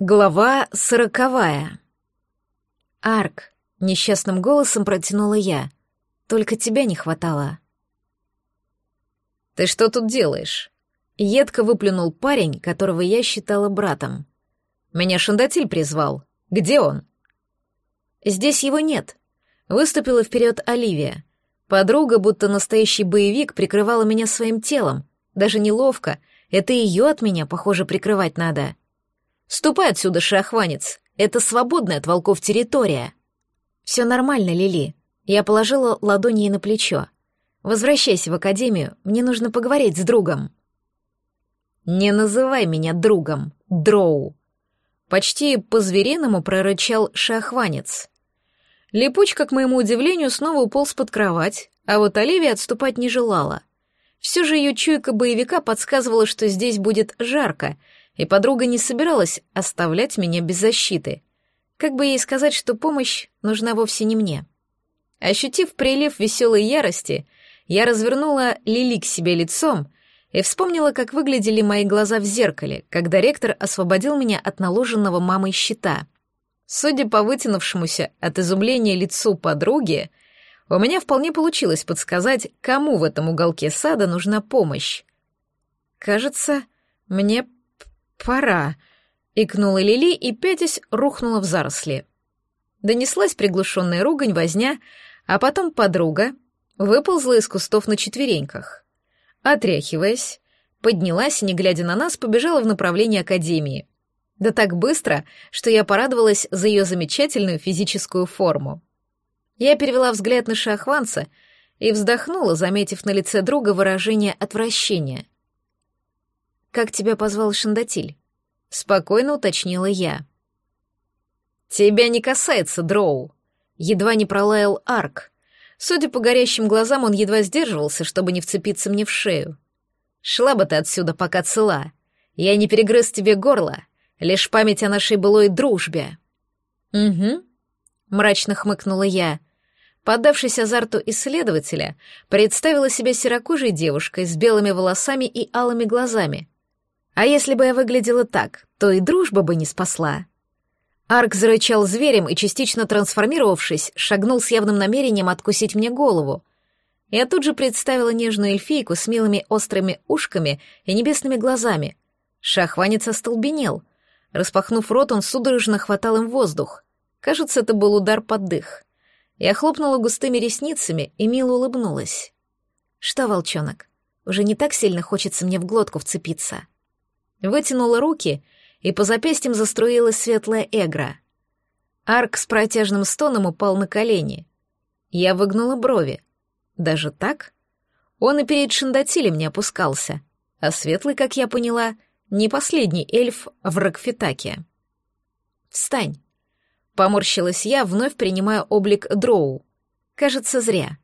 Глава сороковая. «Арк», — несчастным голосом протянула я. «Только тебя не хватало». «Ты что тут делаешь?» Едко выплюнул парень, которого я считала братом. «Меня Шандатиль призвал. Где он?» «Здесь его нет», — выступила вперед Оливия. Подруга, будто настоящий боевик, прикрывала меня своим телом. Даже неловко, это ее от меня, похоже, прикрывать надо. Ступай отсюда, шахванец. Это свободная от волков территория. Все нормально, Лили. Я положила ладонь ей на плечо. Возвращайся в академию, мне нужно поговорить с другом. Не называй меня другом, Дроу. Почти по-звериному прорычал шахванец. Липучка, к моему удивлению, снова уполз под кровать, а вот Оливия отступать не желала. Все же ее чуйка боевика подсказывала, что здесь будет жарко, и подруга не собиралась оставлять меня без защиты. Как бы ей сказать, что помощь нужна вовсе не мне. Ощутив прилив веселой ярости, я развернула Лили к себе лицом и вспомнила, как выглядели мои глаза в зеркале, когда ректор освободил меня от наложенного мамой щита. Судя по вытянувшемуся от изумления лицу подруги, у меня вполне получилось подсказать, кому в этом уголке сада нужна помощь. Кажется, мне «Пора», — икнула Лили и, пятясь, рухнула в заросли. Донеслась приглушенная ругань, возня, а потом подруга выползла из кустов на четвереньках. Отряхиваясь, поднялась и, не глядя на нас, побежала в направлении академии. Да так быстро, что я порадовалась за ее замечательную физическую форму. Я перевела взгляд на шахванца и вздохнула, заметив на лице друга выражение отвращения. «Как тебя позвал Шандатиль?» — спокойно уточнила я. «Тебя не касается, Дроу», — едва не пролаял Арк. Судя по горящим глазам, он едва сдерживался, чтобы не вцепиться мне в шею. «Шла бы ты отсюда, пока цела. Я не перегрыз тебе горло, лишь память о нашей былой дружбе». «Угу», — мрачно хмыкнула я. Поддавшись азарту исследователя, представила себя серокожей девушкой с белыми волосами и алыми глазами — а если бы я выглядела так, то и дружба бы не спасла. Арк зарычал зверем и, частично трансформировавшись, шагнул с явным намерением откусить мне голову. Я тут же представила нежную эльфийку с милыми острыми ушками и небесными глазами. Шахванец остолбенел. Распахнув рот, он судорожно хватал им воздух. Кажется, это был удар под дых. Я хлопнула густыми ресницами и мило улыбнулась. «Что, волчонок, уже не так сильно хочется мне в глотку вцепиться?» Вытянула руки, и по запястьям заструилась светлая эгра. Арк с протяжным стоном упал на колени. Я выгнула брови. Даже так? Он и перед Шандатилем не опускался, а светлый, как я поняла, не последний эльф в Рокфитаке. «Встань!» Поморщилась я, вновь принимая облик дроу. Кажется, зря.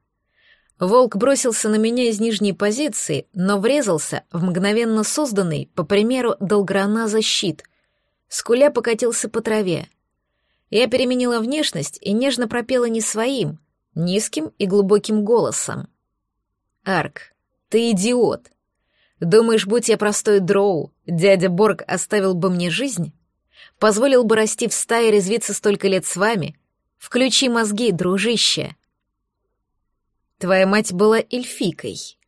Волк бросился на меня из нижней позиции, но врезался в мгновенно созданный, по примеру Долграна, защит. Скуля покатился по траве. Я переменила внешность и нежно пропела не своим, низким и глубоким голосом. «Арк, ты идиот! Думаешь, будь я простой дроу, дядя Борг оставил бы мне жизнь? Позволил бы расти в стае и резвиться столько лет с вами? Включи мозги, дружище!» Твоя мать была эльфийкой.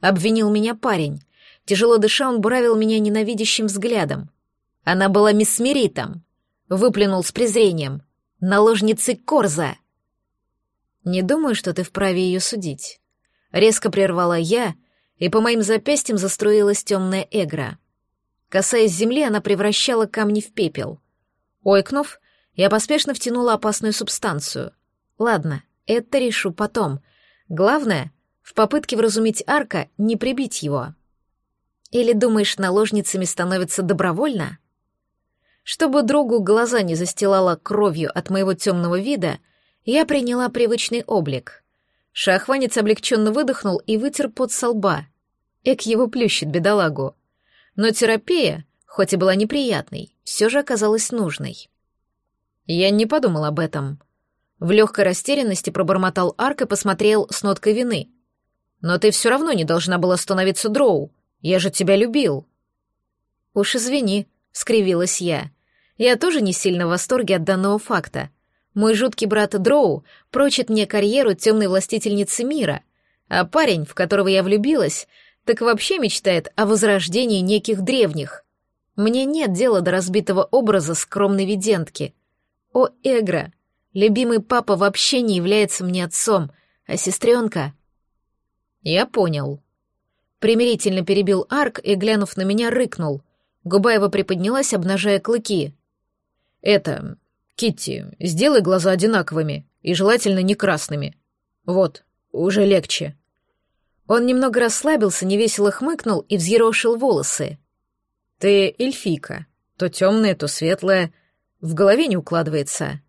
Обвинил меня парень. Тяжело дыша, он буравил меня ненавидящим взглядом. Она была мисмеритом. Выплюнул с презрением. Наложницей Корза. Не думаю, что ты вправе ее судить. Резко прервала я, и по моим запястьям заструилась темная эгра. Касаясь земли, она превращала камни в пепел. Ойкнув, я поспешно втянула опасную субстанцию. Ладно, это решу потом — Главное, в попытке вразумить Арка не прибить его. Или думаешь, наложницами становятся добровольно? Чтобы другу глаза не застилала кровью от моего темного вида, я приняла привычный облик. Шахванец облегченно выдохнул и вытер пот со лба. Эк его плющит, бедолагу. Но терапия, хоть и была неприятной, все же оказалась нужной. Я не подумал об этом. В легкой растерянности пробормотал Арк и посмотрел с ноткой вины. «Но ты все равно не должна была становиться дроу. Я же тебя любил». «Уж извини», — скривилась я. Я тоже не сильно в восторге от данного факта. Мой жуткий брат Дроу прочит мне карьеру темной властительницы мира, а парень, в которого я влюбилась, так вообще мечтает о возрождении неких древних. Мне нет дела до разбитого образа скромной видентки. О, Эгра, любимый папа вообще не является мне отцом, а сестренка... Я понял. Примирительно перебил Арк и, глянув на меня, рыкнул. Губа его приподнялась, обнажая клыки. «Это... Китти, сделай глаза одинаковыми и желательно не красными. Вот, уже легче». Он немного расслабился, невесело хмыкнул и взъерошил волосы. «Ты эльфийка, то темная, то светлая, в голове не укладывается».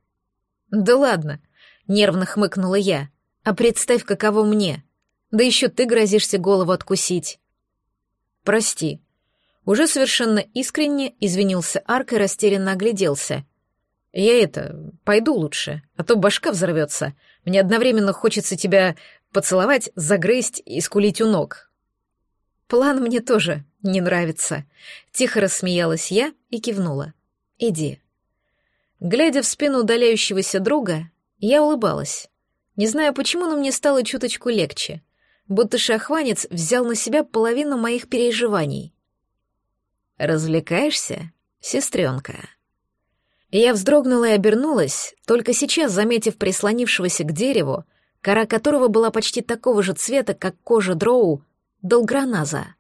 «Да ладно», — нервно хмыкнула я. «А представь, каково мне. Да еще ты грозишься голову откусить». «Прости». Уже совершенно искренне извинился Арк и растерянно огляделся. «Я это, пойду лучше, а то башка взорвется. Мне одновременно хочется тебя поцеловать, загрызть и скулить у ног». «План мне тоже не нравится», — тихо рассмеялась я и кивнула. «Иди». Глядя в спину удаляющегося друга, я улыбалась. Не знаю почему, но мне стало чуточку легче, будто шахванец взял на себя половину моих переживаний. «Развлекаешься, сестренка?» Я вздрогнула и обернулась, только сейчас заметив прислонившегося к дереву, кора которого была почти такого же цвета, как кожа дроу, долграназа.